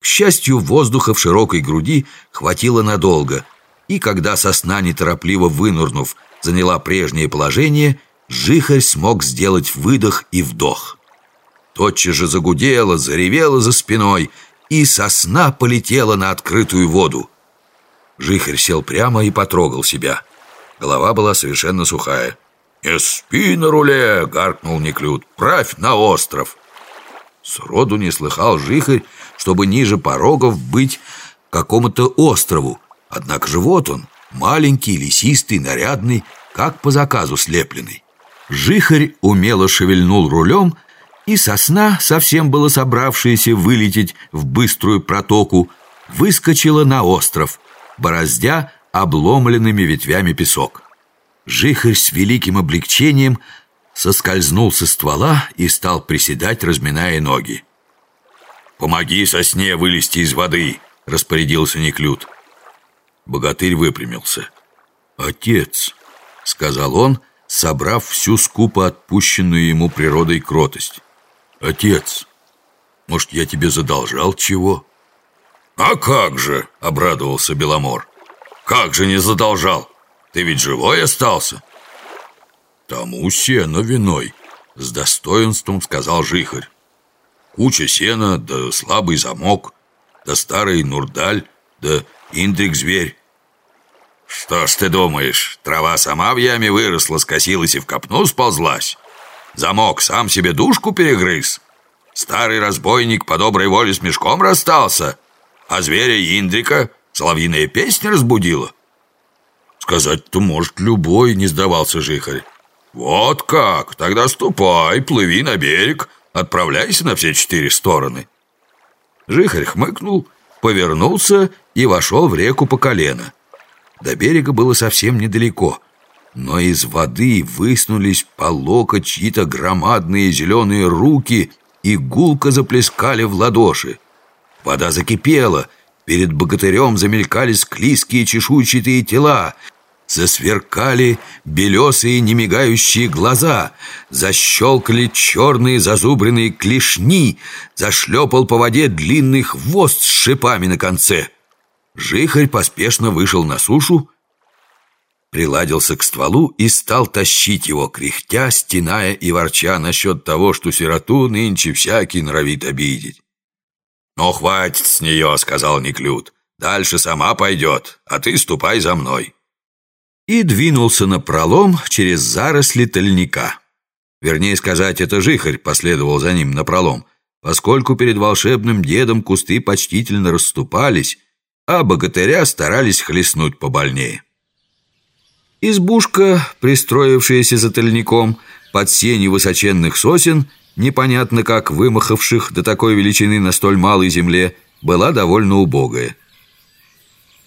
К счастью, воздуха в широкой груди хватило надолго, и когда сосна, неторопливо вынурнув, заняла прежнее положение, жихарь смог сделать выдох и вдох. Тотчас же загудела, заревела за спиной, и сосна полетела на открытую воду. Жихарь сел прямо и потрогал себя. Голова была совершенно сухая. «Не спи на руле!» — гаркнул Неклюд. «Правь на остров!» Сроду не слыхал Жихарь, чтобы ниже порогов быть какому-то острову. Однако же вот он, маленький, лесистый, нарядный, как по заказу слепленный. Жихарь умело шевельнул рулем, и сосна, совсем было собравшаяся вылететь в быструю протоку, выскочила на остров, бороздя обломленными ветвями песок. Жихарь с великим облегчением соскользнул со ствола и стал приседать, разминая ноги. «Помоги сосне вылезти из воды!» — распорядился Неклюд. Богатырь выпрямился. «Отец!» — сказал он, собрав всю скупо отпущенную ему природой кротость. «Отец, может, я тебе задолжал чего?» «А как же!» — обрадовался Беломор. «Как же не задолжал? Ты ведь живой остался?» «Тому сено виной», — с достоинством сказал Жихарь. «Куча сена, да слабый замок, да старый нурдаль, да индрик-зверь». «Что ж ты думаешь, трава сама в яме выросла, скосилась и в копну сползлась? Замок сам себе душку перегрыз? Старый разбойник по доброй воле с мешком расстался, а зверя Индрика соловьиная песня разбудила?» «Сказать-то может любой», — не сдавался Жихарь. «Вот как! Тогда ступай, плыви на берег, отправляйся на все четыре стороны». Жихарь хмыкнул, повернулся и вошел в реку по колено. До берега было совсем недалеко, но из воды высунулись по локоть чьи-то громадные зеленые руки и гулко заплескали в ладоши. Вода закипела, перед богатырем замелькали склизкие чешуйчатые тела, Засверкали белесые немигающие глаза, Защелкали черные зазубренные клешни, Зашлепал по воде длинный хвост с шипами на конце. Жихарь поспешно вышел на сушу, приладился к стволу и стал тащить его, кряхтя, стеная и ворча насчет того, что сироту нынче всякий норовит обидеть. «Ну, хватит с нее», — сказал Неклюд. «Дальше сама пойдет, а ты ступай за мной» и двинулся на пролом через заросли тольника. Вернее сказать, это жихарь последовал за ним на пролом, поскольку перед волшебным дедом кусты почтительно расступались, а богатыря старались хлестнуть побольнее. Избушка, пристроившаяся за тольником под сенью высоченных сосен, непонятно как вымахавших до такой величины на столь малой земле, была довольно убогая.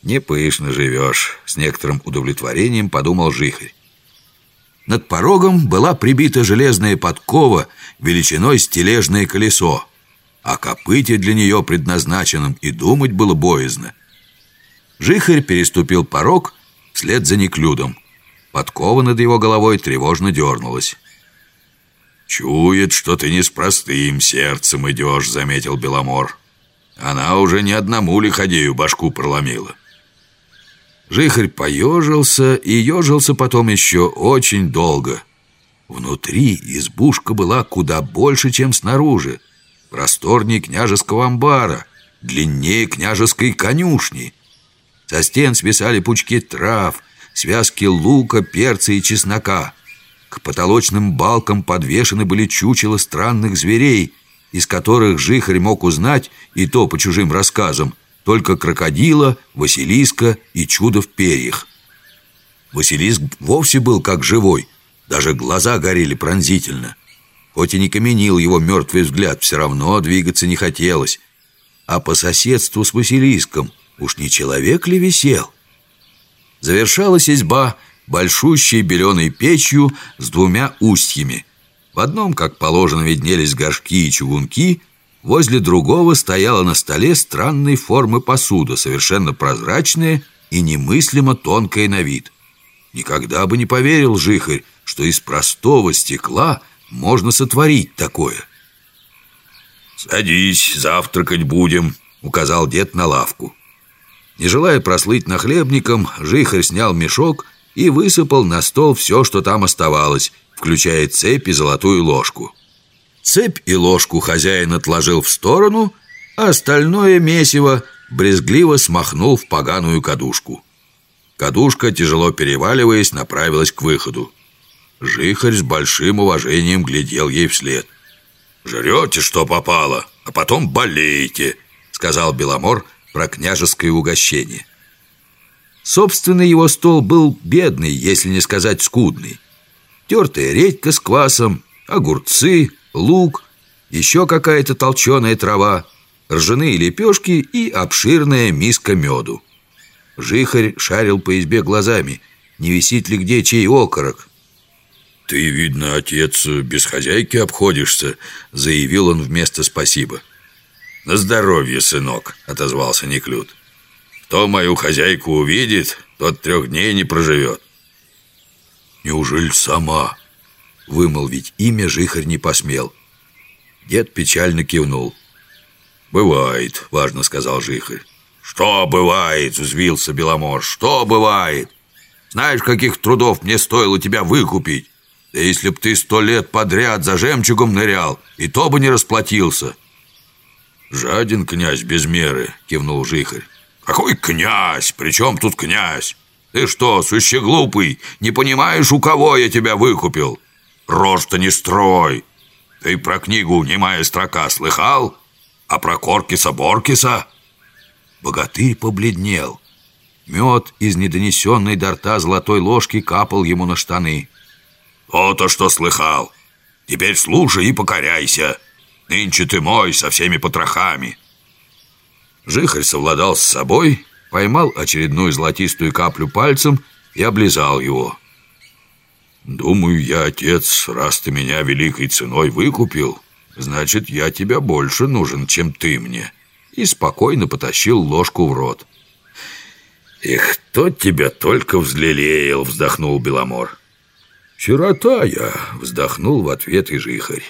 «Не пышно живешь», — с некоторым удовлетворением подумал Жихарь. Над порогом была прибита железная подкова величиной стележное колесо, а копыте для нее предназначенным и думать было боязно. Жихарь переступил порог вслед за Неклюдом. Подкова над его головой тревожно дернулась. «Чует, что ты не с простым сердцем идешь», — заметил Беломор. «Она уже не одному лиходею башку проломила». Жихарь поежился и ежился потом еще очень долго. Внутри избушка была куда больше, чем снаружи. Просторнее княжеского амбара, длиннее княжеской конюшни. Со стен свисали пучки трав, связки лука, перца и чеснока. К потолочным балкам подвешены были чучела странных зверей, из которых Жихарь мог узнать, и то по чужим рассказам, только крокодила, Василиска и чудо в перьях. Василиск вовсе был как живой, даже глаза горели пронзительно. Хоть и не каменил его мертвый взгляд, все равно двигаться не хотелось. А по соседству с Василиском уж не человек ли висел? Завершалась изба большущей беленой печью с двумя устьями. В одном, как положено, виднелись горшки и чугунки – Возле другого стояла на столе странной формы посуда, совершенно прозрачная и немыслимо тонкая на вид. Никогда бы не поверил Жихарь, что из простого стекла можно сотворить такое. «Садись, завтракать будем», указал дед на лавку. Не желая прослыть нахлебником, Жихарь снял мешок и высыпал на стол все, что там оставалось, включая цепь и золотую ложку. Цепь и ложку хозяин отложил в сторону, а остальное месиво брезгливо смахнул в поганую кадушку. Кадушка, тяжело переваливаясь, направилась к выходу. Жихарь с большим уважением глядел ей вслед. «Жрете, что попало, а потом болеете», — сказал Беломор про княжеское угощение. Собственный его стол был бедный, если не сказать скудный. Тертая редька с квасом, огурцы, лук, еще какая-то толченая трава, ржаные лепешки и обширная миска меду. Жихарь шарил по избе глазами, не висит ли где чей окорок. «Ты, видно, отец, без хозяйки обходишься», — заявил он вместо «спасибо». «На здоровье, сынок», — отозвался Неклюд. «Кто мою хозяйку увидит, тот трех дней не проживет». «Неужели сама?» Вымолвить имя Жихарь не посмел. Дед печально кивнул. «Бывает», — важно сказал Жихарь. «Что бывает?» — взвился Беломор. «Что бывает? Знаешь, каких трудов мне стоило тебя выкупить? Да если б ты сто лет подряд за жемчугом нырял, и то бы не расплатился». «Жаден князь без меры», — кивнул Жихарь. «Какой князь? Причем тут князь? Ты что, сущий глупый, не понимаешь, у кого я тебя выкупил? Рожь-то не строй. Ты про книгу «Немая строка» слыхал? А про Коркиса-Боркиса?» Богатырь побледнел. Мед из недонесенной до рта золотой ложки капал ему на штаны. «То-то, что слыхал. Теперь слушай и покоряйся. Нынче ты мой со всеми потрохами». Жихарь совладал с собой, поймал очередную золотистую каплю пальцем и облизал его. «Думаю я, отец, раз ты меня великой ценой выкупил, значит, я тебя больше нужен, чем ты мне». И спокойно потащил ложку в рот. «И кто тебя только взлелеял?» — вздохнул Беломор. «Сирота я!» — вздохнул в ответ и жихарь.